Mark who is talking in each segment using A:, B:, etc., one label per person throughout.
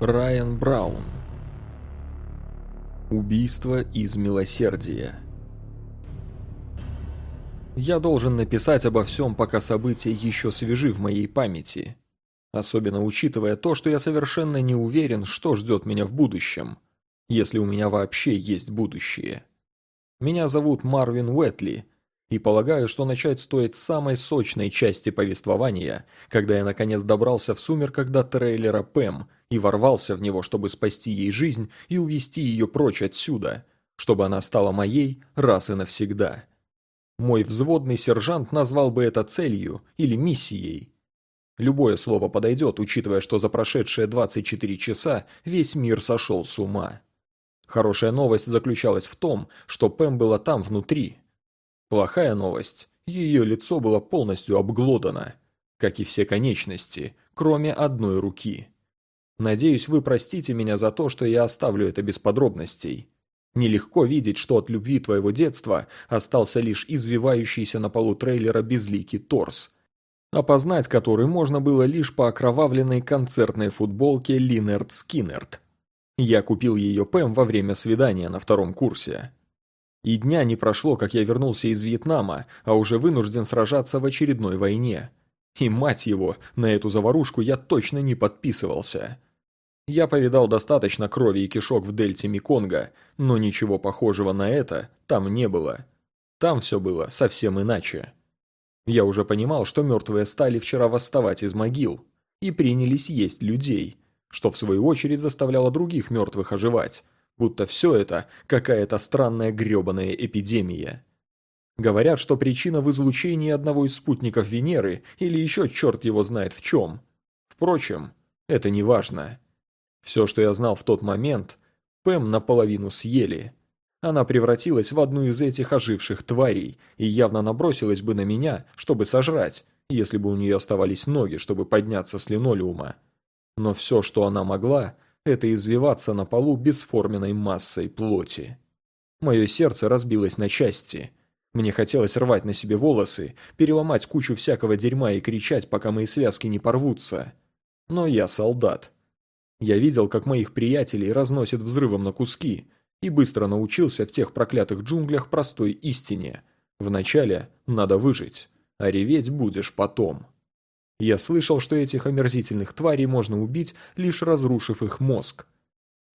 A: Райан Браун. Убийство из милосердия. Я должен написать обо всем, пока события еще свежи в моей памяти. Особенно учитывая то, что я совершенно не уверен, что ждет меня в будущем. Если у меня вообще есть будущее. Меня зовут Марвин Уэтли, и полагаю, что начать стоит с самой сочной части повествования, когда я наконец добрался в сумерках до трейлера Пэм и ворвался в него, чтобы спасти ей жизнь и увести ее прочь отсюда, чтобы она стала моей раз и навсегда. Мой взводный сержант назвал бы это целью или миссией. Любое слово подойдет, учитывая, что за прошедшие 24 часа весь мир сошел с ума. Хорошая новость заключалась в том, что Пэм была там внутри, Плохая новость. Ее лицо было полностью обглодано, как и все конечности, кроме одной руки. Надеюсь, вы простите меня за то, что я оставлю это без подробностей. Нелегко видеть, что от любви твоего детства остался лишь извивающийся на полу трейлера безликий торс, опознать который можно было лишь по окровавленной концертной футболке Линерд Скиннерд. Я купил ее Пэм во время свидания на втором курсе. И дня не прошло, как я вернулся из Вьетнама, а уже вынужден сражаться в очередной войне. И мать его, на эту заварушку я точно не подписывался. Я повидал достаточно крови и кишок в дельте Меконга, но ничего похожего на это там не было. Там все было совсем иначе. Я уже понимал, что мертвые стали вчера восставать из могил и принялись есть людей, что в свою очередь заставляло других мертвых оживать, будто все это какая-то странная гребаная эпидемия. Говорят, что причина в излучении одного из спутников Венеры или еще черт его знает в чем. Впрочем, это не важно. Все, что я знал в тот момент, Пэм наполовину съели. Она превратилась в одну из этих оживших тварей и явно набросилась бы на меня, чтобы сожрать, если бы у нее оставались ноги, чтобы подняться с линолеума. Но все, что она могла – это извиваться на полу бесформенной массой плоти. Мое сердце разбилось на части. Мне хотелось рвать на себе волосы, переломать кучу всякого дерьма и кричать, пока мои связки не порвутся. Но я солдат. Я видел, как моих приятелей разносят взрывом на куски, и быстро научился в тех проклятых джунглях простой истине. Вначале надо выжить, а реветь будешь потом. Я слышал, что этих омерзительных тварей можно убить, лишь разрушив их мозг.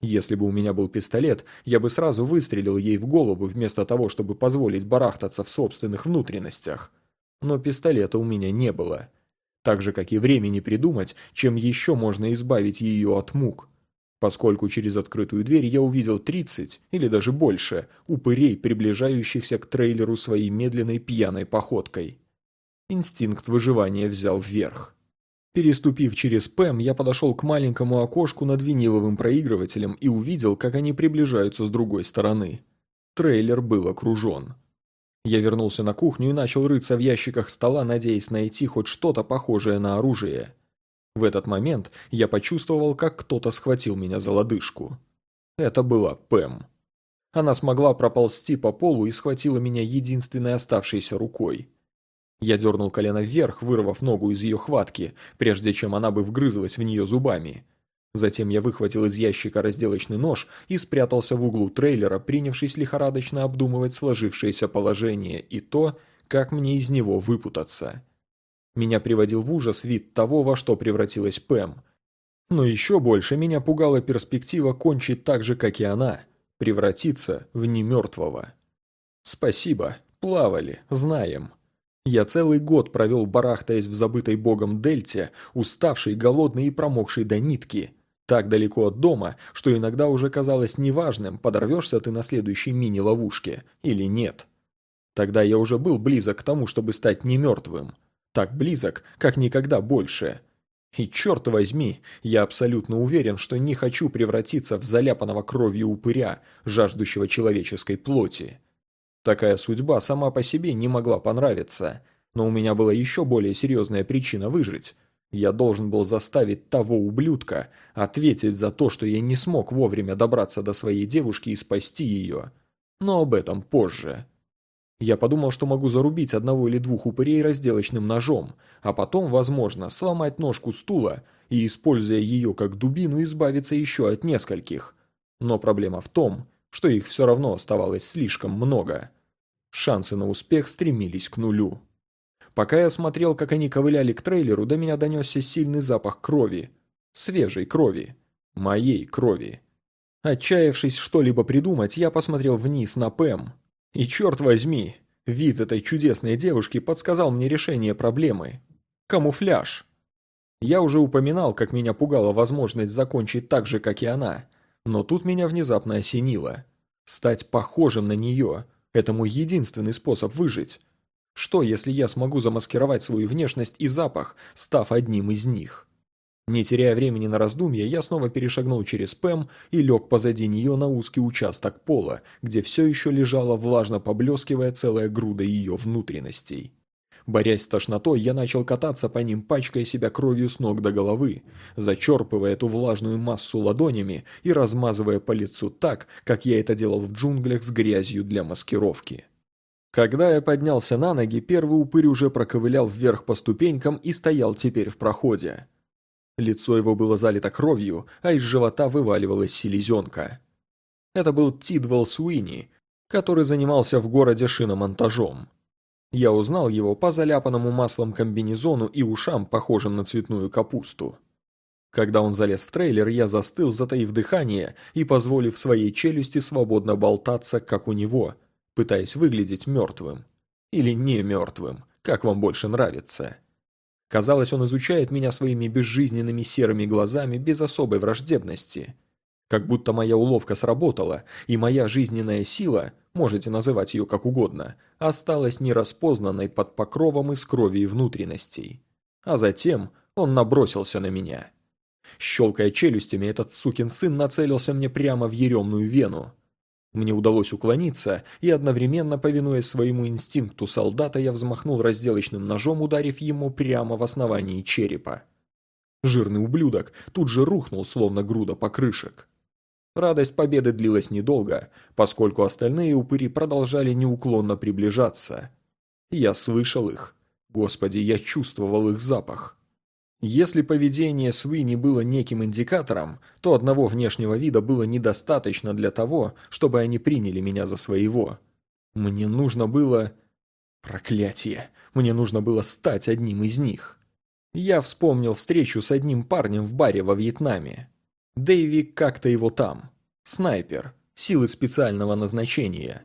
A: Если бы у меня был пистолет, я бы сразу выстрелил ей в голову, вместо того, чтобы позволить барахтаться в собственных внутренностях. Но пистолета у меня не было. Так же, как и времени придумать, чем еще можно избавить ее от мук. Поскольку через открытую дверь я увидел 30, или даже больше, упырей, приближающихся к трейлеру своей медленной пьяной походкой. Инстинкт выживания взял вверх. Переступив через Пэм, я подошел к маленькому окошку над виниловым проигрывателем и увидел, как они приближаются с другой стороны. Трейлер был окружен. Я вернулся на кухню и начал рыться в ящиках стола, надеясь найти хоть что-то похожее на оружие. В этот момент я почувствовал, как кто-то схватил меня за лодыжку. Это была Пэм. Она смогла проползти по полу и схватила меня единственной оставшейся рукой. Я дернул колено вверх, вырвав ногу из ее хватки, прежде чем она бы вгрызлась в нее зубами. Затем я выхватил из ящика разделочный нож и спрятался в углу трейлера, принявшись лихорадочно обдумывать сложившееся положение и то, как мне из него выпутаться. Меня приводил в ужас вид того, во что превратилась Пэм. Но еще больше меня пугала перспектива кончить так же, как и она, превратиться в немертвого. Спасибо, плавали, знаем. Я целый год провел барахтаясь в забытой богом дельте, уставший, голодный и промокший до нитки. Так далеко от дома, что иногда уже казалось неважным, подорвешься ты на следующей мини-ловушке или нет. Тогда я уже был близок к тому, чтобы стать немертвым. Так близок, как никогда больше. И черт возьми, я абсолютно уверен, что не хочу превратиться в заляпанного кровью упыря, жаждущего человеческой плоти. Такая судьба сама по себе не могла понравиться, но у меня была еще более серьезная причина выжить. Я должен был заставить того ублюдка ответить за то, что я не смог вовремя добраться до своей девушки и спасти ее. Но об этом позже. Я подумал, что могу зарубить одного или двух упырей разделочным ножом, а потом, возможно, сломать ножку стула и, используя ее как дубину, избавиться еще от нескольких. Но проблема в том, что их все равно оставалось слишком много. Шансы на успех стремились к нулю. Пока я смотрел, как они ковыляли к трейлеру, до меня донесся сильный запах крови. Свежей крови. Моей крови. Отчаявшись что-либо придумать, я посмотрел вниз на Пэм. И черт возьми, вид этой чудесной девушки подсказал мне решение проблемы. Камуфляж. Я уже упоминал, как меня пугала возможность закончить так же, как и она. Но тут меня внезапно осенило. Стать похожим на нее – это мой единственный способ выжить. Что, если я смогу замаскировать свою внешность и запах, став одним из них? Не теряя времени на раздумья, я снова перешагнул через Пэм и лег позади нее на узкий участок пола, где все еще лежала влажно поблескивая целая груда ее внутренностей. Борясь с тошнотой, я начал кататься по ним, пачкая себя кровью с ног до головы, зачерпывая эту влажную массу ладонями и размазывая по лицу так, как я это делал в джунглях с грязью для маскировки. Когда я поднялся на ноги, первый упырь уже проковылял вверх по ступенькам и стоял теперь в проходе. Лицо его было залито кровью, а из живота вываливалась селезенка. Это был Тидвелл Суини, который занимался в городе шиномонтажом. Я узнал его по заляпанному маслом комбинезону и ушам, похожим на цветную капусту. Когда он залез в трейлер, я застыл, затаив дыхание и позволив своей челюсти свободно болтаться, как у него, пытаясь выглядеть мертвым. Или не мертвым, как вам больше нравится. Казалось, он изучает меня своими безжизненными серыми глазами без особой враждебности. Как будто моя уловка сработала, и моя жизненная сила, можете называть ее как угодно, осталась нераспознанной под покровом из крови и внутренностей. А затем он набросился на меня. Щелкая челюстями, этот сукин сын нацелился мне прямо в еремную вену. Мне удалось уклониться, и одновременно, повинуясь своему инстинкту солдата, я взмахнул разделочным ножом, ударив ему прямо в основании черепа. Жирный ублюдок тут же рухнул, словно груда покрышек. Радость победы длилась недолго, поскольку остальные упыри продолжали неуклонно приближаться. Я слышал их. Господи, я чувствовал их запах. Если поведение Свини было неким индикатором, то одного внешнего вида было недостаточно для того, чтобы они приняли меня за своего. Мне нужно было... Проклятие! Мне нужно было стать одним из них. Я вспомнил встречу с одним парнем в баре во Вьетнаме. Дэйви как-то его там. Снайпер. Силы специального назначения.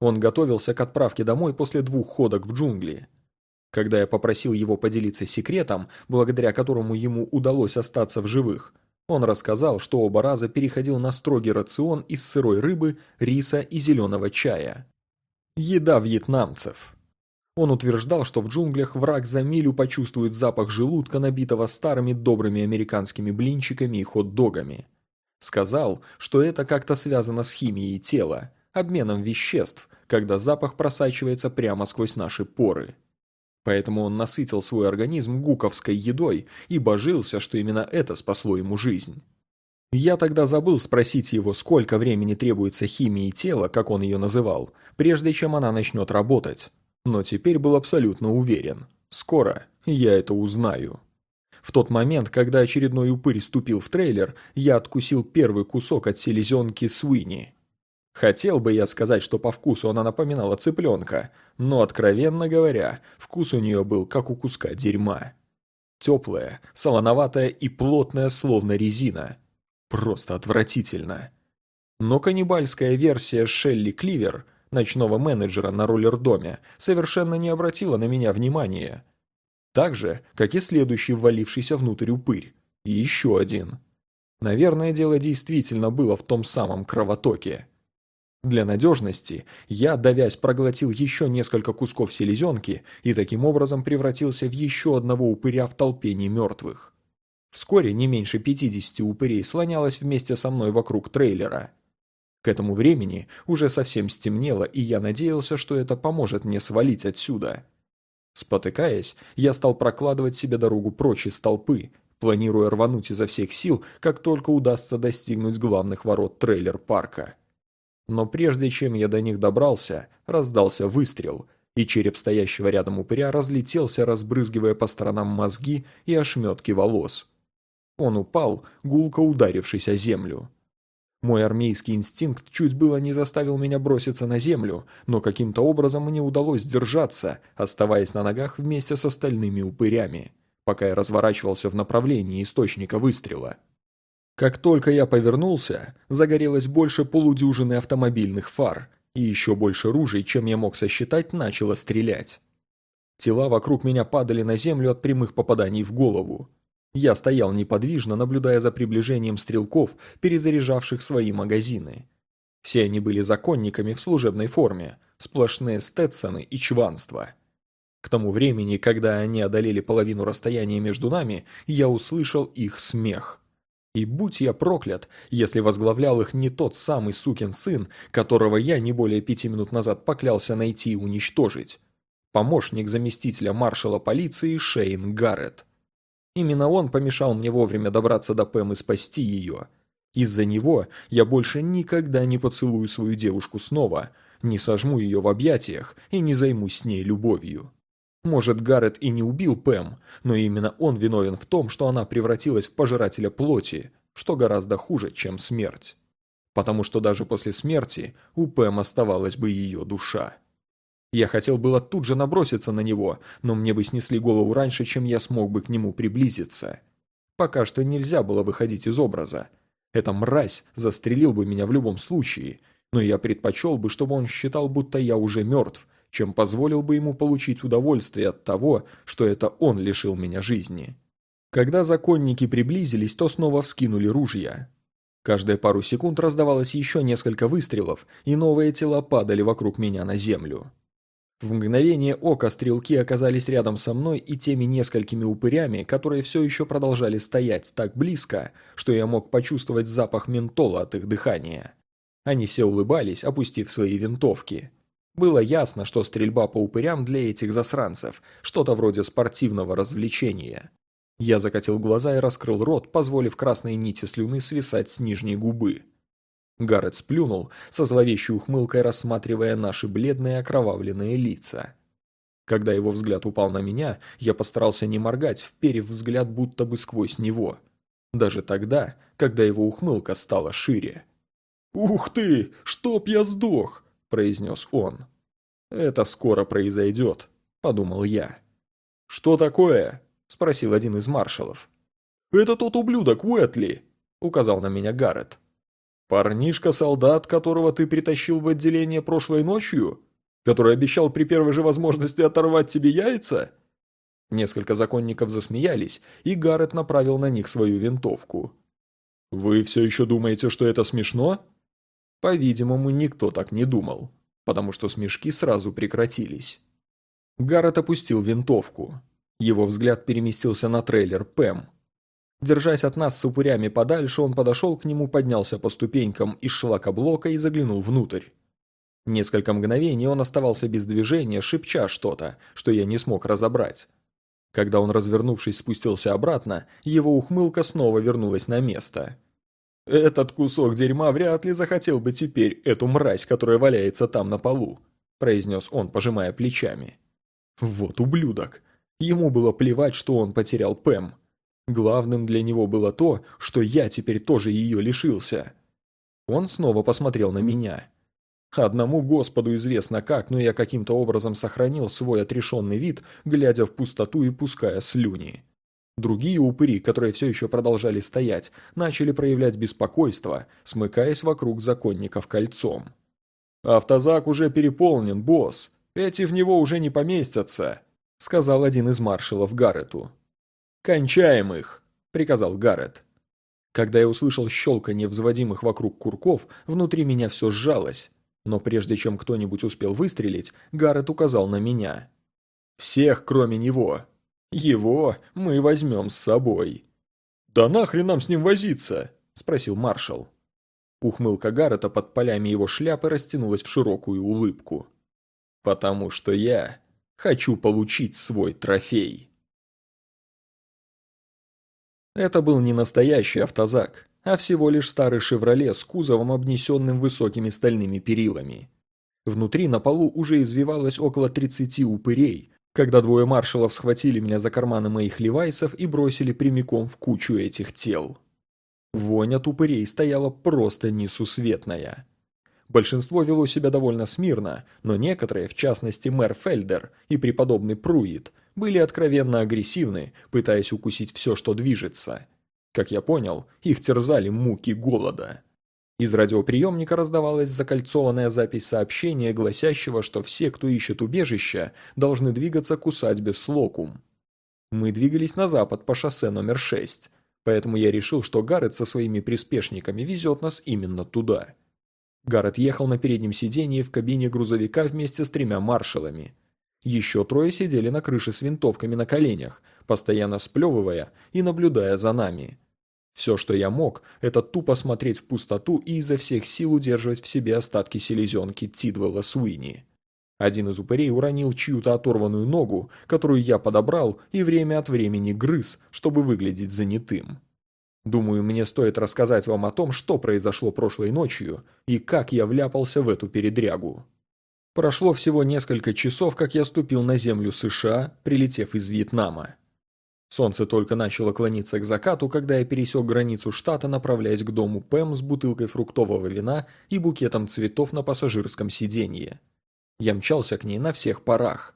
A: Он готовился к отправке домой после двух ходок в джунгли. Когда я попросил его поделиться секретом, благодаря которому ему удалось остаться в живых, он рассказал, что оба раза переходил на строгий рацион из сырой рыбы, риса и зеленого чая. Еда вьетнамцев. Он утверждал, что в джунглях враг за милю почувствует запах желудка, набитого старыми добрыми американскими блинчиками и хот-догами. Сказал, что это как-то связано с химией тела, обменом веществ, когда запах просачивается прямо сквозь наши поры. Поэтому он насытил свой организм гуковской едой и божился, что именно это спасло ему жизнь. Я тогда забыл спросить его, сколько времени требуется химии тела, как он ее называл, прежде чем она начнет работать. Но теперь был абсолютно уверен. Скоро я это узнаю. В тот момент, когда очередной упырь ступил в трейлер, я откусил первый кусок от селезенки Суини. Хотел бы я сказать, что по вкусу она напоминала цыпленка, но, откровенно говоря, вкус у нее был как у куска дерьма. Теплая, солоноватая и плотная, словно резина. Просто отвратительно. Но каннибальская версия Шелли Кливер, ночного менеджера на роллердоме, совершенно не обратила на меня внимания. Так же, как и следующий ввалившийся внутрь упырь. И еще один. Наверное, дело действительно было в том самом кровотоке. Для надежности я, давясь, проглотил еще несколько кусков селезенки и таким образом превратился в еще одного упыря в толпе немертвых. Вскоре не меньше 50 упырей слонялось вместе со мной вокруг трейлера. К этому времени уже совсем стемнело, и я надеялся, что это поможет мне свалить отсюда. Спотыкаясь, я стал прокладывать себе дорогу прочь из толпы, планируя рвануть изо всех сил, как только удастся достигнуть главных ворот трейлер-парка. Но прежде чем я до них добрался, раздался выстрел, и череп стоящего рядом упыря разлетелся, разбрызгивая по сторонам мозги и ошметки волос. Он упал, гулко ударившись о землю. Мой армейский инстинкт чуть было не заставил меня броситься на землю, но каким-то образом мне удалось держаться, оставаясь на ногах вместе с остальными упырями, пока я разворачивался в направлении источника выстрела. Как только я повернулся, загорелось больше полудюжины автомобильных фар, и еще больше ружей, чем я мог сосчитать, начало стрелять. Тела вокруг меня падали на землю от прямых попаданий в голову. Я стоял неподвижно, наблюдая за приближением стрелков, перезаряжавших свои магазины. Все они были законниками в служебной форме, сплошные стетсоны и чванство. К тому времени, когда они одолели половину расстояния между нами, я услышал их смех. И будь я проклят, если возглавлял их не тот самый сукин сын, которого я не более пяти минут назад поклялся найти и уничтожить. Помощник заместителя маршала полиции Шейн Гарретт. Именно он помешал мне вовремя добраться до Пэм и спасти ее. Из-за него я больше никогда не поцелую свою девушку снова, не сожму ее в объятиях и не займусь с ней любовью. Может, Гаррет и не убил Пэм, но именно он виновен в том, что она превратилась в пожирателя плоти, что гораздо хуже, чем смерть. Потому что даже после смерти у Пэм оставалась бы ее душа. Я хотел было тут же наброситься на него, но мне бы снесли голову раньше, чем я смог бы к нему приблизиться. Пока что нельзя было выходить из образа. Эта мразь застрелил бы меня в любом случае, но я предпочел бы, чтобы он считал, будто я уже мертв, чем позволил бы ему получить удовольствие от того, что это он лишил меня жизни. Когда законники приблизились, то снова вскинули ружья. Каждые пару секунд раздавалось еще несколько выстрелов, и новые тела падали вокруг меня на землю. В мгновение ока стрелки оказались рядом со мной и теми несколькими упырями, которые все еще продолжали стоять так близко, что я мог почувствовать запах ментола от их дыхания. Они все улыбались, опустив свои винтовки. Было ясно, что стрельба по упырям для этих засранцев – что-то вроде спортивного развлечения. Я закатил глаза и раскрыл рот, позволив красной нити слюны свисать с нижней губы. Гаррет сплюнул, со зловещей ухмылкой рассматривая наши бледные окровавленные лица. Когда его взгляд упал на меня, я постарался не моргать, вперев взгляд будто бы сквозь него. Даже тогда, когда его ухмылка стала шире. «Ух ты! Чтоб я сдох!» – произнес он. «Это скоро произойдет», – подумал я. «Что такое?» – спросил один из маршалов. «Это тот ублюдок Уэтли», – указал на меня Гаррет. Парнишка-солдат, которого ты притащил в отделение прошлой ночью? Который обещал при первой же возможности оторвать тебе яйца?» Несколько законников засмеялись, и Гаррет направил на них свою винтовку. «Вы все еще думаете, что это смешно?» По-видимому, никто так не думал, потому что смешки сразу прекратились. Гаррет опустил винтовку. Его взгляд переместился на трейлер Пэм, Держась от нас с упырями подальше, он подошел к нему, поднялся по ступенькам из шлакоблока и заглянул внутрь. Несколько мгновений он оставался без движения, шепча что-то, что я не смог разобрать. Когда он, развернувшись, спустился обратно, его ухмылка снова вернулась на место. «Этот кусок дерьма вряд ли захотел бы теперь эту мразь, которая валяется там на полу», произнес он, пожимая плечами. «Вот ублюдок. Ему было плевать, что он потерял Пэм. Главным для него было то, что я теперь тоже ее лишился. Он снова посмотрел на меня. Одному Господу известно как, но я каким-то образом сохранил свой отрешенный вид, глядя в пустоту и пуская слюни. Другие упыри, которые все еще продолжали стоять, начали проявлять беспокойство, смыкаясь вокруг законников кольцом. «Автозак уже переполнен, босс. Эти в него уже не поместятся», — сказал один из маршалов Гаррету. «Кончаем их!» – приказал Гаррет. Когда я услышал щелканье взводимых вокруг курков, внутри меня все сжалось. Но прежде чем кто-нибудь успел выстрелить, Гаррет указал на меня. «Всех, кроме него. Его мы возьмем с собой». «Да нахрен нам с ним возиться?» – спросил маршал. Ухмылка Гаррета под полями его шляпы растянулась в широкую улыбку. «Потому что я хочу получить свой трофей». Это был не настоящий автозак, а всего лишь старый «Шевроле» с кузовом, обнесенным высокими стальными перилами. Внутри на полу уже извивалось около 30 упырей, когда двое маршалов схватили меня за карманы моих левайсов и бросили прямиком в кучу этих тел. Вонь от упырей стояла просто несусветная. Большинство вело себя довольно смирно, но некоторые, в частности мэр Фельдер и преподобный Пруит, были откровенно агрессивны, пытаясь укусить все, что движется. Как я понял, их терзали муки голода. Из радиоприемника раздавалась закольцованная запись сообщения, гласящего, что все, кто ищет убежища, должны двигаться к усадьбе Слокум. Мы двигались на запад по шоссе номер 6, поэтому я решил, что Гаррет со своими приспешниками везет нас именно туда. Гаррет ехал на переднем сидении в кабине грузовика вместе с тремя маршалами. Еще трое сидели на крыше с винтовками на коленях, постоянно сплевывая и наблюдая за нами. Все, что я мог, это тупо смотреть в пустоту и изо всех сил удерживать в себе остатки селезенки Тидвелла Суини. Один из упырей уронил чью-то оторванную ногу, которую я подобрал и время от времени грыз, чтобы выглядеть занятым. Думаю, мне стоит рассказать вам о том, что произошло прошлой ночью и как я вляпался в эту передрягу. Прошло всего несколько часов, как я ступил на землю США, прилетев из Вьетнама. Солнце только начало клониться к закату, когда я пересек границу штата, направляясь к дому Пэм с бутылкой фруктового вина и букетом цветов на пассажирском сиденье. Я мчался к ней на всех парах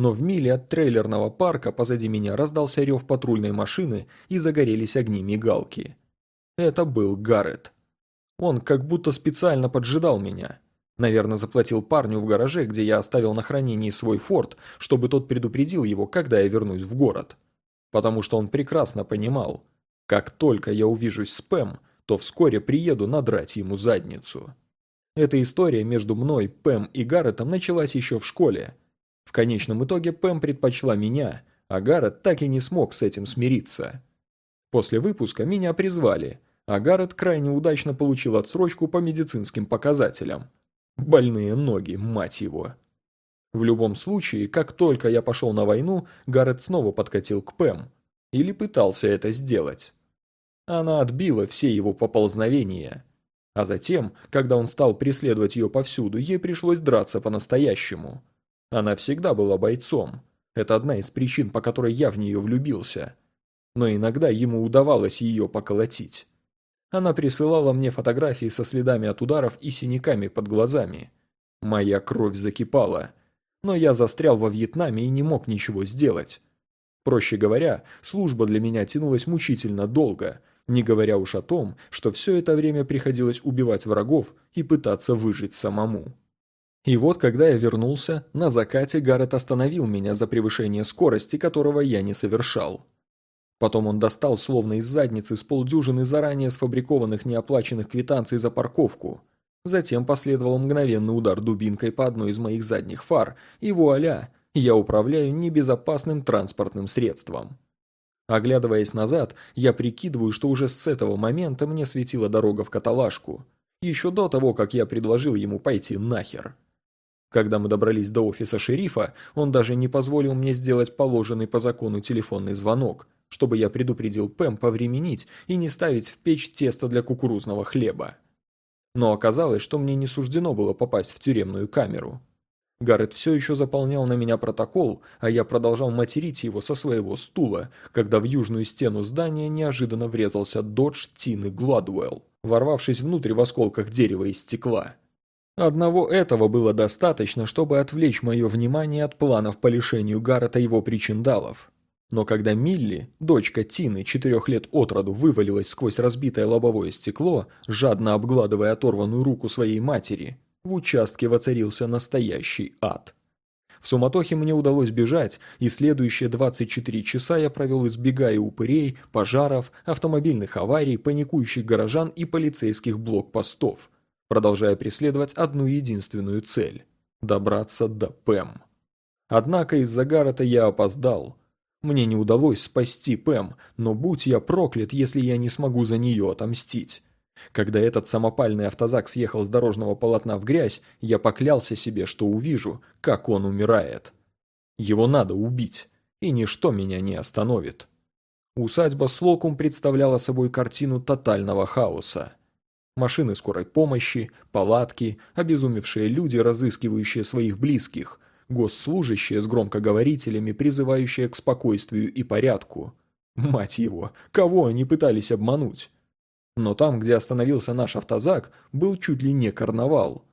A: но в миле от трейлерного парка позади меня раздался рев патрульной машины и загорелись огни мигалки. Это был Гаррет. Он как будто специально поджидал меня. Наверное, заплатил парню в гараже, где я оставил на хранении свой форт, чтобы тот предупредил его, когда я вернусь в город. Потому что он прекрасно понимал, как только я увижусь с Пэм, то вскоре приеду надрать ему задницу. Эта история между мной, Пэм и Гарретом началась еще в школе, в конечном итоге Пэм предпочла меня, а Гаррет так и не смог с этим смириться. После выпуска меня призвали, а Гаррет крайне удачно получил отсрочку по медицинским показателям. Больные ноги, мать его. В любом случае, как только я пошел на войну, Гаррет снова подкатил к Пэм. Или пытался это сделать. Она отбила все его поползновения. А затем, когда он стал преследовать ее повсюду, ей пришлось драться по-настоящему. Она всегда была бойцом. Это одна из причин, по которой я в нее влюбился. Но иногда ему удавалось ее поколотить. Она присылала мне фотографии со следами от ударов и синяками под глазами. Моя кровь закипала. Но я застрял во Вьетнаме и не мог ничего сделать. Проще говоря, служба для меня тянулась мучительно долго, не говоря уж о том, что все это время приходилось убивать врагов и пытаться выжить самому. И вот, когда я вернулся, на закате Гаррет остановил меня за превышение скорости, которого я не совершал. Потом он достал, словно из задницы, с полдюжины заранее сфабрикованных неоплаченных квитанций за парковку. Затем последовал мгновенный удар дубинкой по одной из моих задних фар, и вуаля, я управляю небезопасным транспортным средством. Оглядываясь назад, я прикидываю, что уже с этого момента мне светила дорога в каталажку. Еще до того, как я предложил ему пойти нахер. Когда мы добрались до офиса шерифа, он даже не позволил мне сделать положенный по закону телефонный звонок, чтобы я предупредил Пэм повременить и не ставить в печь тесто для кукурузного хлеба. Но оказалось, что мне не суждено было попасть в тюремную камеру. Гаррет все еще заполнял на меня протокол, а я продолжал материть его со своего стула, когда в южную стену здания неожиданно врезался додж Тины Гладуэлл, ворвавшись внутрь в осколках дерева и стекла. Одного этого было достаточно, чтобы отвлечь мое внимание от планов по лишению Гаррета его причиндалов. Но когда Милли, дочка Тины, четырех лет от роду, вывалилась сквозь разбитое лобовое стекло, жадно обгладывая оторванную руку своей матери, в участке воцарился настоящий ад. В суматохе мне удалось бежать, и следующие 24 часа я провел избегая упырей, пожаров, автомобильных аварий, паникующих горожан и полицейских блокпостов – продолжая преследовать одну единственную цель – добраться до Пэм. Однако из-за Гаррета я опоздал. Мне не удалось спасти Пэм, но будь я проклят, если я не смогу за нее отомстить. Когда этот самопальный автозак съехал с дорожного полотна в грязь, я поклялся себе, что увижу, как он умирает. Его надо убить, и ничто меня не остановит. Усадьба Слокум представляла собой картину тотального хаоса. Машины скорой помощи, палатки, обезумевшие люди, разыскивающие своих близких, госслужащие с громкоговорителями, призывающие к спокойствию и порядку. Мать его, кого они пытались обмануть? Но там, где остановился наш автозак, был чуть ли не карнавал.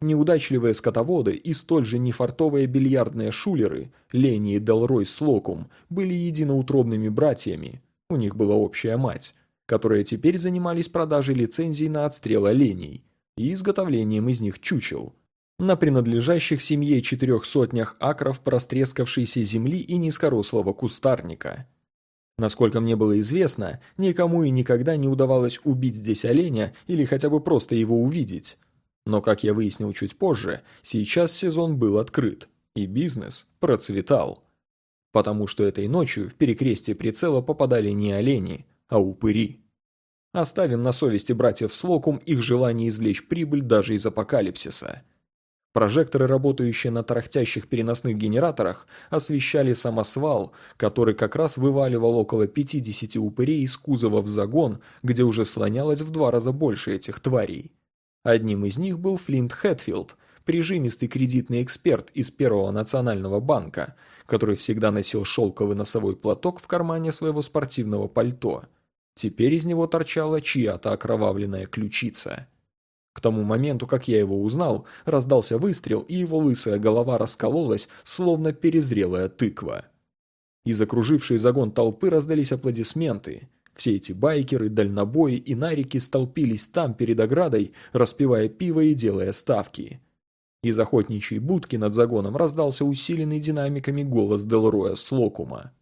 A: Неудачливые скотоводы и столь же нефартовые бильярдные шулеры, Лени и Делрой с Локум, были единоутробными братьями. У них была общая мать, которые теперь занимались продажей лицензий на отстрел оленей и изготовлением из них чучел. На принадлежащих семье четырех сотнях акров прострескавшейся земли и низкорослого кустарника. Насколько мне было известно, никому и никогда не удавалось убить здесь оленя или хотя бы просто его увидеть. Но, как я выяснил чуть позже, сейчас сезон был открыт, и бизнес процветал. Потому что этой ночью в перекрестие прицела попадали не олени, а упыри. Оставим на совести братьев Слокум их желание извлечь прибыль даже из апокалипсиса. Прожекторы, работающие на тарахтящих переносных генераторах, освещали самосвал, который как раз вываливал около 50 упырей из кузова в загон, где уже слонялось в два раза больше этих тварей. Одним из них был Флинт Хэтфилд, прижимистый кредитный эксперт из Первого национального банка, который всегда носил шелковый носовой платок в кармане своего спортивного пальто. Теперь из него торчала чья-то окровавленная ключица. К тому моменту, как я его узнал, раздался выстрел, и его лысая голова раскололась, словно перезрелая тыква. Из окружившей загон толпы раздались аплодисменты. Все эти байкеры, дальнобои и нарики столпились там перед оградой, распивая пиво и делая ставки. Из охотничьей будки над загоном раздался усиленный динамиками голос Делроя Слокума.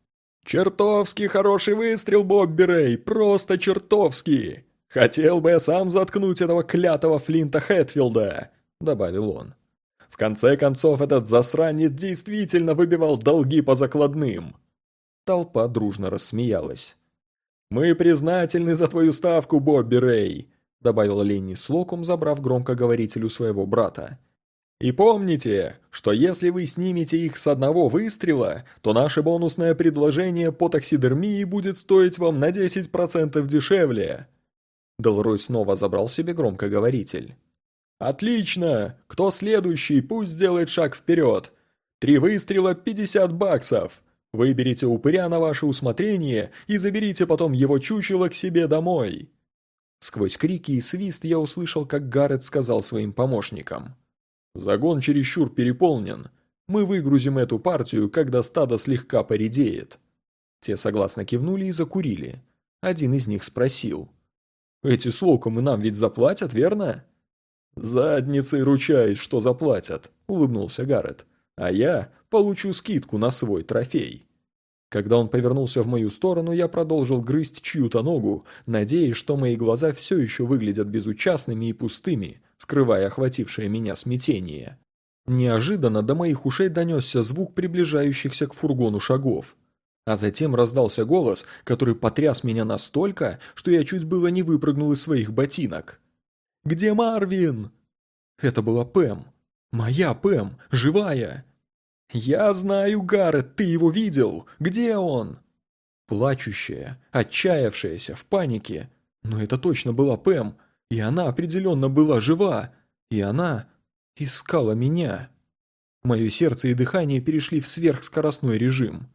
A: «Чертовски хороший выстрел, Бобби! Просто чертовски! Хотел бы я сам заткнуть этого клятого Флинта Хэтфилда!» – добавил он. В конце концов, этот засранец действительно выбивал долги по закладным. Толпа дружно рассмеялась. «Мы признательны за твою ставку, Бобби Рэй», – добавил Ленни Слокум, забрав громкоговоритель у своего брата. «И помните, что если вы снимете их с одного выстрела, то наше бонусное предложение по таксидермии будет стоить вам на 10% дешевле». Делрой снова забрал себе громкоговоритель. «Отлично! Кто следующий, пусть сделает шаг вперед! Три выстрела – 50 баксов! Выберите упыря на ваше усмотрение и заберите потом его чучело к себе домой». Сквозь крики и свист я услышал, как Гаррет сказал своим помощникам. «Загон чересчур переполнен. Мы выгрузим эту партию, когда стадо слегка поредеет». Те согласно кивнули и закурили. Один из них спросил. «Эти слокомы нам ведь заплатят, верно?» «Задницей ручаюсь, что заплатят», — улыбнулся Гаррет а я получу скидку на свой трофей. Когда он повернулся в мою сторону, я продолжил грызть чью-то ногу, надеясь, что мои глаза все еще выглядят безучастными и пустыми, скрывая охватившее меня смятение. Неожиданно до моих ушей донесся звук приближающихся к фургону шагов. А затем раздался голос, который потряс меня настолько, что я чуть было не выпрыгнул из своих ботинок. «Где Марвин?» Это была Пэм. «Моя Пэм! Живая!» «Я знаю, Гаррет, ты его видел! Где он?» Плачущая, отчаявшаяся, в панике. Но это точно была Пэм, и она определенно была жива, и она искала меня. Мое сердце и дыхание перешли в сверхскоростной режим.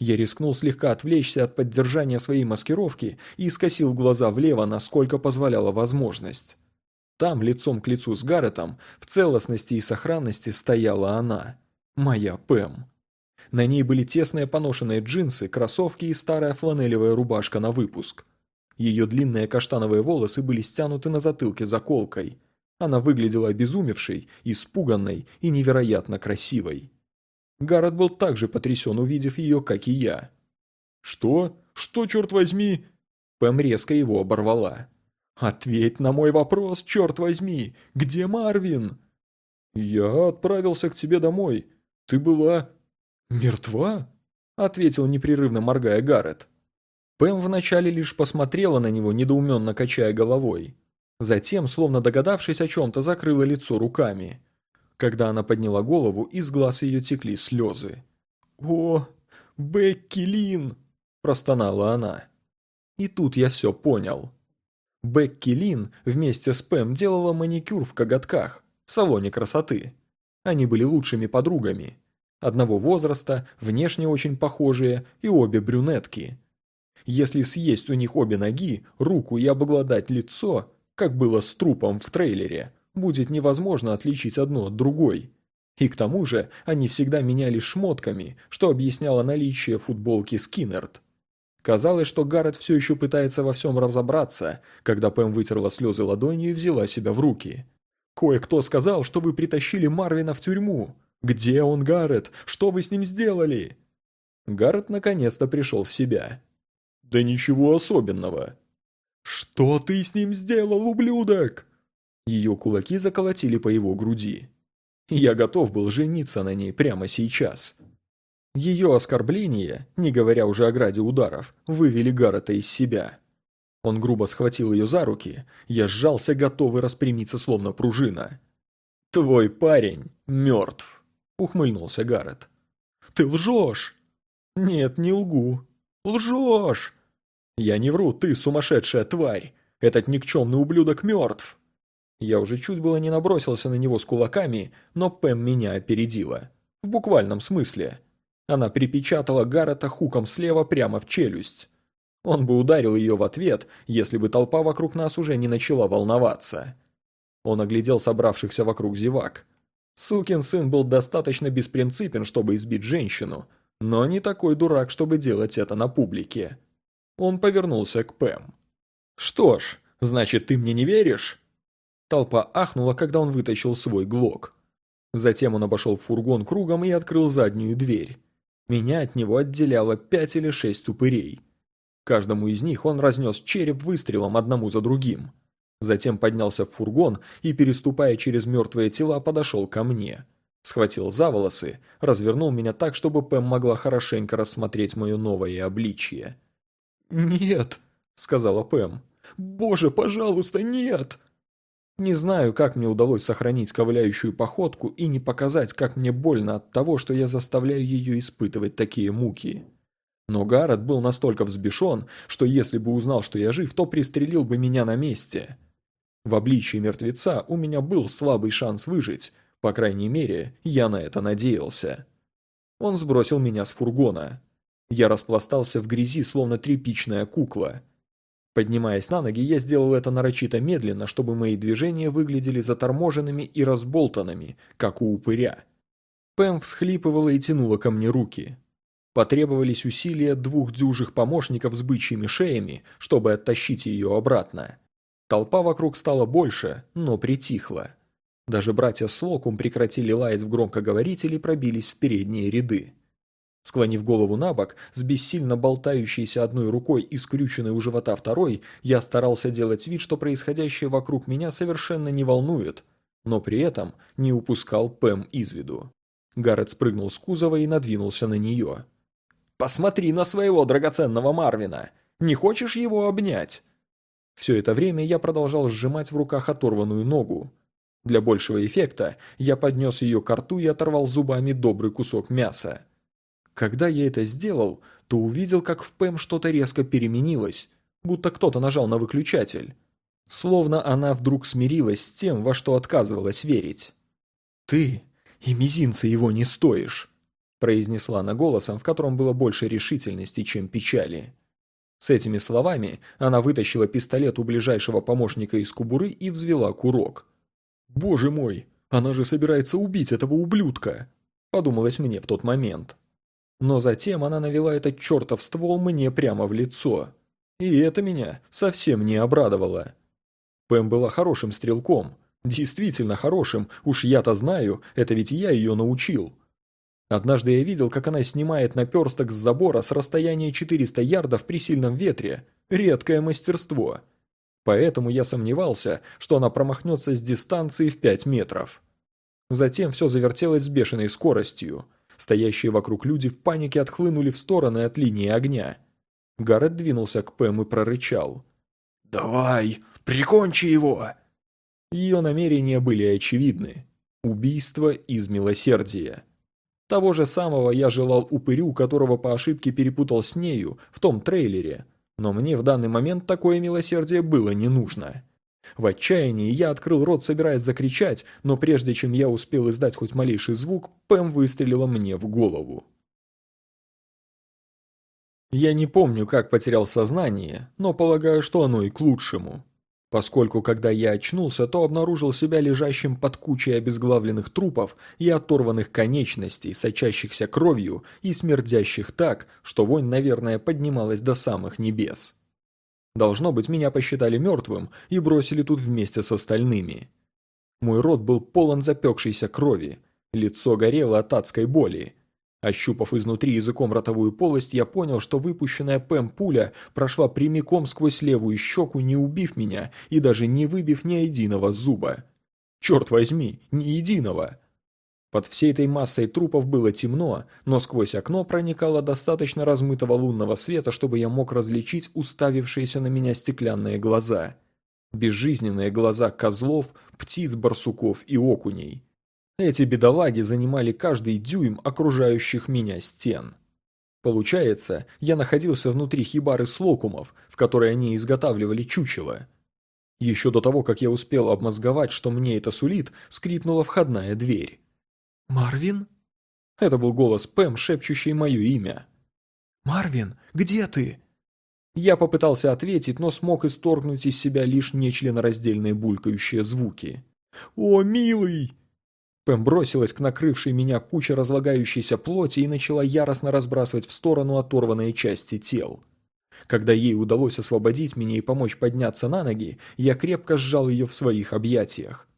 A: Я рискнул слегка отвлечься от поддержания своей маскировки и скосил глаза влево, насколько позволяла возможность. Там, лицом к лицу с Гарретом, в целостности и сохранности стояла она. Моя Пэм. На ней были тесные поношенные джинсы, кроссовки и старая фланелевая рубашка на выпуск. Ее длинные каштановые волосы были стянуты на затылке заколкой. Она выглядела обезумевшей, испуганной и невероятно красивой. Гаррет был также потрясен, увидев ее, как и я. «Что? Что, черт возьми?» Пэм резко его оборвала. «Ответь на мой вопрос, черт возьми! Где Марвин?» «Я отправился к тебе домой. Ты была... мертва?» Ответил непрерывно моргая Гаррет. Пэм вначале лишь посмотрела на него, недоуменно качая головой. Затем, словно догадавшись о чем-то, закрыла лицо руками. Когда она подняла голову, из глаз ее текли слезы. «О, Бекки Лин!» – простонала она. И тут я все понял. Бекки Лин вместе с Пэм делала маникюр в коготках, в салоне красоты. Они были лучшими подругами. Одного возраста, внешне очень похожие и обе брюнетки. Если съесть у них обе ноги, руку и обгладать лицо, как было с трупом в трейлере, будет невозможно отличить одно от другой. И к тому же они всегда менялись шмотками, что объясняло наличие футболки Скиннерт. Казалось, что Гаррет все еще пытается во всем разобраться, когда Пэм вытерла слезы ладонью и взяла себя в руки. «Кое-кто сказал, что вы притащили Марвина в тюрьму. Где он, Гаррет? Что вы с ним сделали?» Гаррет наконец-то пришел в себя. «Да ничего особенного». «Что ты с ним сделал, ублюдок?» Ее кулаки заколотили по его груди. Я готов был жениться на ней прямо сейчас. Ее оскорбления, не говоря уже о граде ударов, вывели Гаррета из себя. Он грубо схватил ее за руки, я сжался, готовый распрямиться, словно пружина. «Твой парень мертв», — ухмыльнулся Гаррет. «Ты лжешь!» «Нет, не лгу. Лжешь!» «Я не вру, ты сумасшедшая тварь! Этот никчемный ублюдок мертв!» Я уже чуть было не набросился на него с кулаками, но Пэм меня опередила. В буквальном смысле. Она припечатала Гаррета хуком слева прямо в челюсть. Он бы ударил ее в ответ, если бы толпа вокруг нас уже не начала волноваться. Он оглядел собравшихся вокруг зевак. Сукин сын был достаточно беспринципен, чтобы избить женщину, но не такой дурак, чтобы делать это на публике. Он повернулся к Пэм. «Что ж, значит, ты мне не веришь?» Толпа ахнула, когда он вытащил свой глок. Затем он обошел фургон кругом и открыл заднюю дверь. Меня от него отделяло пять или шесть тупырей. Каждому из них он разнес череп выстрелом одному за другим. Затем поднялся в фургон и, переступая через мертвые тела, подошел ко мне. Схватил за волосы, развернул меня так, чтобы Пэм могла хорошенько рассмотреть мое новое обличье. «Нет», — сказала Пэм. «Боже, пожалуйста, нет!» Не знаю, как мне удалось сохранить ковыляющую походку и не показать, как мне больно от того, что я заставляю ее испытывать такие муки. Но Гаррет был настолько взбешен, что если бы узнал, что я жив, то пристрелил бы меня на месте. В обличии мертвеца у меня был слабый шанс выжить, по крайней мере, я на это надеялся. Он сбросил меня с фургона. Я распластался в грязи, словно тряпичная кукла. Поднимаясь на ноги, я сделал это нарочито медленно, чтобы мои движения выглядели заторможенными и разболтанными, как у упыря. Пэм всхлипывала и тянула ко мне руки. Потребовались усилия двух дюжих помощников с бычьими шеями, чтобы оттащить ее обратно. Толпа вокруг стала больше, но притихла. Даже братья Слокум прекратили лаять в громкоговоритель и пробились в передние ряды. Склонив голову на бок, с бессильно болтающейся одной рукой и скрюченной у живота второй, я старался делать вид, что происходящее вокруг меня совершенно не волнует, но при этом не упускал Пэм из виду. Гаррет спрыгнул с кузова и надвинулся на нее. «Посмотри на своего драгоценного Марвина! Не хочешь его обнять?» Все это время я продолжал сжимать в руках оторванную ногу. Для большего эффекта я поднес ее к рту и оторвал зубами добрый кусок мяса. Когда я это сделал, то увидел, как в Пэм что-то резко переменилось, будто кто-то нажал на выключатель. Словно она вдруг смирилась с тем, во что отказывалась верить. «Ты и мизинца его не стоишь», – произнесла она голосом, в котором было больше решительности, чем печали. С этими словами она вытащила пистолет у ближайшего помощника из кубуры и взвела курок. «Боже мой, она же собирается убить этого ублюдка!» – подумалось мне в тот момент. Но затем она навела этот чертов ствол мне прямо в лицо. И это меня совсем не обрадовало. Пэм была хорошим стрелком. Действительно хорошим, уж я-то знаю, это ведь я ее научил. Однажды я видел, как она снимает наперсток с забора с расстояния 400 ярдов при сильном ветре. Редкое мастерство. Поэтому я сомневался, что она промахнется с дистанции в 5 метров. Затем все завертелось с бешеной скоростью. Стоящие вокруг люди в панике отхлынули в стороны от линии огня. Гаррет двинулся к Пэм и прорычал. «Давай, прикончи его!» Ее намерения были очевидны. Убийство из милосердия. Того же самого я желал упырю, которого по ошибке перепутал с нею в том трейлере, но мне в данный момент такое милосердие было не нужно. В отчаянии я открыл рот, собираясь закричать, но прежде чем я успел издать хоть малейший звук, Пэм выстрелила мне в голову. Я не помню, как потерял сознание, но полагаю, что оно и к лучшему. Поскольку, когда я очнулся, то обнаружил себя лежащим под кучей обезглавленных трупов и оторванных конечностей, сочащихся кровью и смердящих так, что вонь, наверное, поднималась до самых небес. Должно быть, меня посчитали мертвым и бросили тут вместе с остальными. Мой рот был полон запекшейся крови, лицо горело от адской боли. Ощупав изнутри языком ротовую полость, я понял, что выпущенная Пэм пуля прошла прямиком сквозь левую щеку, не убив меня и даже не выбив ни единого зуба. Черт возьми, ни единого! Под всей этой массой трупов было темно, но сквозь окно проникало достаточно размытого лунного света, чтобы я мог различить уставившиеся на меня стеклянные глаза. Безжизненные глаза козлов, птиц, барсуков и окуней. Эти бедолаги занимали каждый дюйм окружающих меня стен. Получается, я находился внутри хибары слокумов, в которой они изготавливали чучело. Еще до того, как я успел обмозговать, что мне это сулит, скрипнула входная дверь.
B: «Марвин?»
A: Это был голос Пэм, шепчущий мое имя.
B: «Марвин, где ты?»
A: Я попытался ответить, но смог исторгнуть из себя лишь нечленораздельные булькающие звуки. «О, милый!» Пэм бросилась к накрывшей меня куче разлагающейся плоти и начала яростно разбрасывать в сторону оторванные части тел. Когда ей удалось освободить меня и помочь подняться на ноги, я крепко сжал ее в своих объятиях.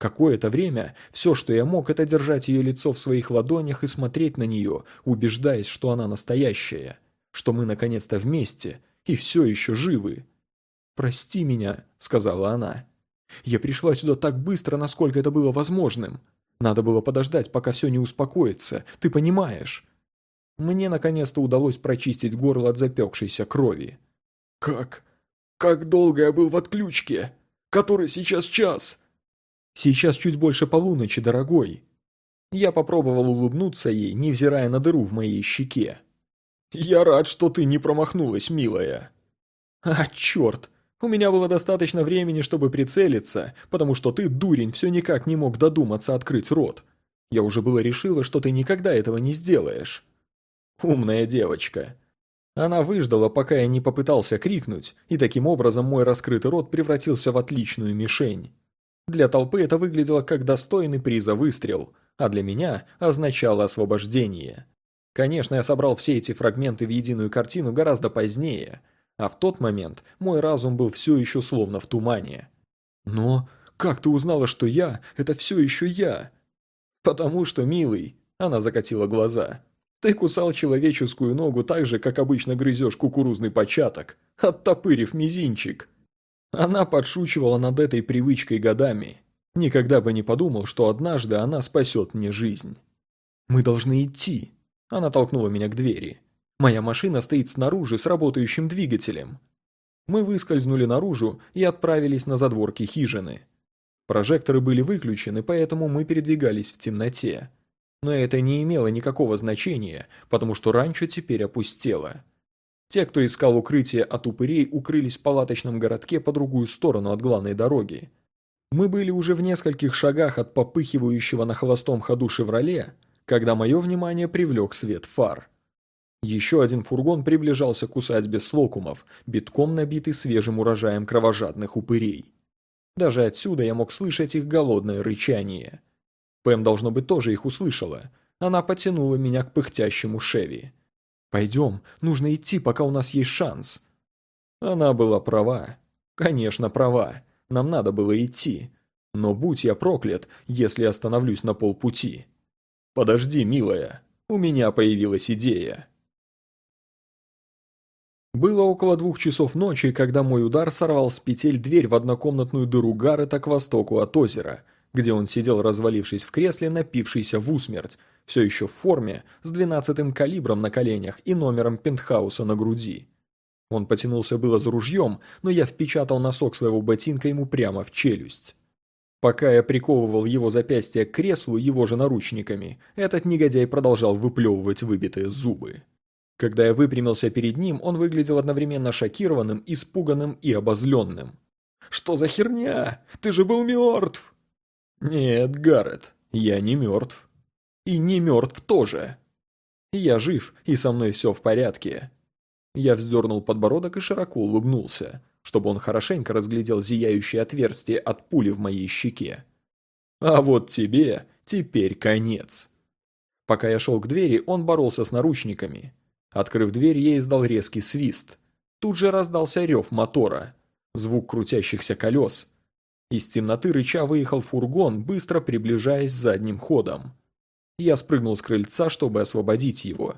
A: Какое-то время все, что я мог, это держать ее лицо в своих ладонях и смотреть на нее, убеждаясь, что она настоящая, что мы наконец-то вместе и все еще живы. «Прости меня», — сказала она. «Я пришла сюда так быстро, насколько это было возможным. Надо было подождать, пока все не успокоится, ты понимаешь?» Мне наконец-то удалось прочистить горло от запекшейся крови.
B: «Как? Как долго я был в отключке? Который сейчас час?»
A: Сейчас чуть больше полуночи, дорогой». Я попробовал улыбнуться ей, невзирая на дыру в моей щеке.
B: «Я рад, что ты не промахнулась, милая».
A: «А, черт! У меня было достаточно времени, чтобы прицелиться, потому что ты, дурень, все никак не мог додуматься открыть рот. Я уже было решила, что ты никогда этого не сделаешь». «Умная девочка». Она выждала, пока я не попытался крикнуть, и таким образом мой раскрытый рот превратился в отличную мишень. Для толпы это выглядело как достойный приза выстрел, а для меня означало освобождение. Конечно, я собрал все эти фрагменты в единую картину гораздо позднее, а в тот момент мой разум был все еще словно в тумане.
B: «Но как ты узнала, что я – это все еще я?»
A: «Потому что, милый», – она закатила глаза, – «ты кусал человеческую ногу так же, как обычно грызешь кукурузный початок, оттопырив мизинчик». Она подшучивала над этой привычкой годами. Никогда бы не подумал, что однажды она спасет мне жизнь. «Мы должны идти», – она толкнула меня к двери. «Моя машина стоит снаружи с работающим двигателем». Мы выскользнули наружу и отправились на задворки хижины. Прожекторы были выключены, поэтому мы передвигались в темноте. Но это не имело никакого значения, потому что ранчо теперь опустело. Те, кто искал укрытие от упырей, укрылись в палаточном городке по другую сторону от главной дороги. Мы были уже в нескольких шагах от попыхивающего на холостом ходу «Шевроле», когда мое внимание привлек свет фар. Еще один фургон приближался к усадьбе Слокумов, битком набитый свежим урожаем кровожадных упырей. Даже отсюда я мог слышать их голодное рычание. Пэм, должно быть, тоже их услышала. Она потянула меня к пыхтящему Шеви. «Пойдем, нужно идти, пока у нас есть шанс». Она была права. Конечно, права. Нам надо было идти. Но будь я проклят, если остановлюсь на полпути. Подожди, милая, у меня появилась идея. Было около двух часов ночи, когда мой удар сорвал с петель дверь в однокомнатную дыру Гаррета к востоку от озера, где он сидел, развалившись в кресле, напившийся в усмерть, все еще в форме, с двенадцатым калибром на коленях и номером пентхауса на груди. Он потянулся было за ружьем, но я впечатал носок своего ботинка ему прямо в челюсть. Пока я приковывал его запястье к креслу его же наручниками, этот негодяй продолжал выплевывать выбитые зубы. Когда я выпрямился перед ним, он выглядел одновременно шокированным, испуганным и обозленным. «Что за херня? Ты же был мертв!» «Нет, Гаррет, я не мертв. И не мертв тоже. Я жив, и со мной все в порядке». Я вздернул подбородок и широко улыбнулся, чтобы он хорошенько разглядел зияющее отверстие от пули в моей щеке. «А вот тебе теперь конец». Пока я шел к двери, он боролся с наручниками, Открыв дверь, я издал резкий свист. Тут же раздался рев мотора, звук крутящихся колес. Из темноты рыча выехал фургон, быстро приближаясь задним ходом. Я спрыгнул с крыльца, чтобы освободить его.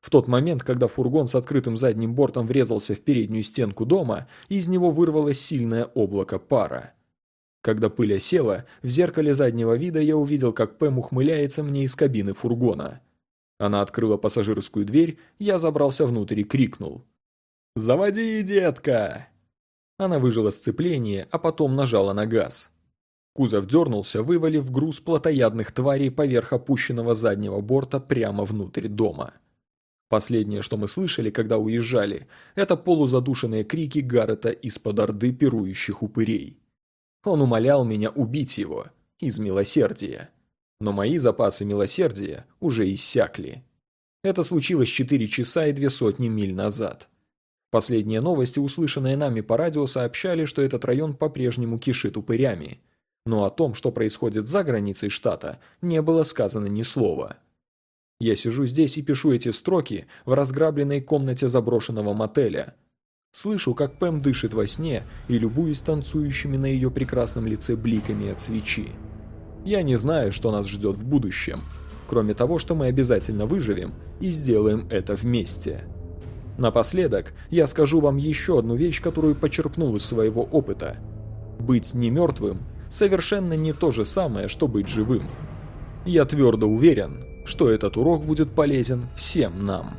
A: В тот момент, когда фургон с открытым задним бортом врезался в переднюю стенку дома, из него вырвалось сильное облако пара. Когда пыль осела, в зеркале заднего вида я увидел, как Пэм ухмыляется мне из кабины фургона – она открыла пассажирскую дверь, я забрался внутрь и крикнул. «Заводи, детка!» Она выжила сцепление, а потом нажала на газ. Кузов дернулся, вывалив груз плотоядных тварей поверх опущенного заднего борта прямо внутрь дома. Последнее, что мы слышали, когда уезжали, это полузадушенные крики Гаррета из-под орды пирующих упырей. Он умолял меня убить его, из милосердия но мои запасы милосердия уже иссякли. Это случилось 4 часа и две сотни миль назад. Последние новости, услышанные нами по радио, сообщали, что этот район по-прежнему кишит упырями. Но о том, что происходит за границей штата, не было сказано ни слова. Я сижу здесь и пишу эти строки в разграбленной комнате заброшенного мотеля. Слышу, как Пэм дышит во сне и любуюсь танцующими на ее прекрасном лице бликами от свечи. Я не знаю, что нас ждет в будущем, кроме того, что мы обязательно выживем и сделаем это вместе. Напоследок, я скажу вам еще одну вещь, которую почерпнул из своего опыта. Быть не мертвым совершенно не то же самое, что быть живым. Я твердо уверен, что этот урок будет полезен всем нам.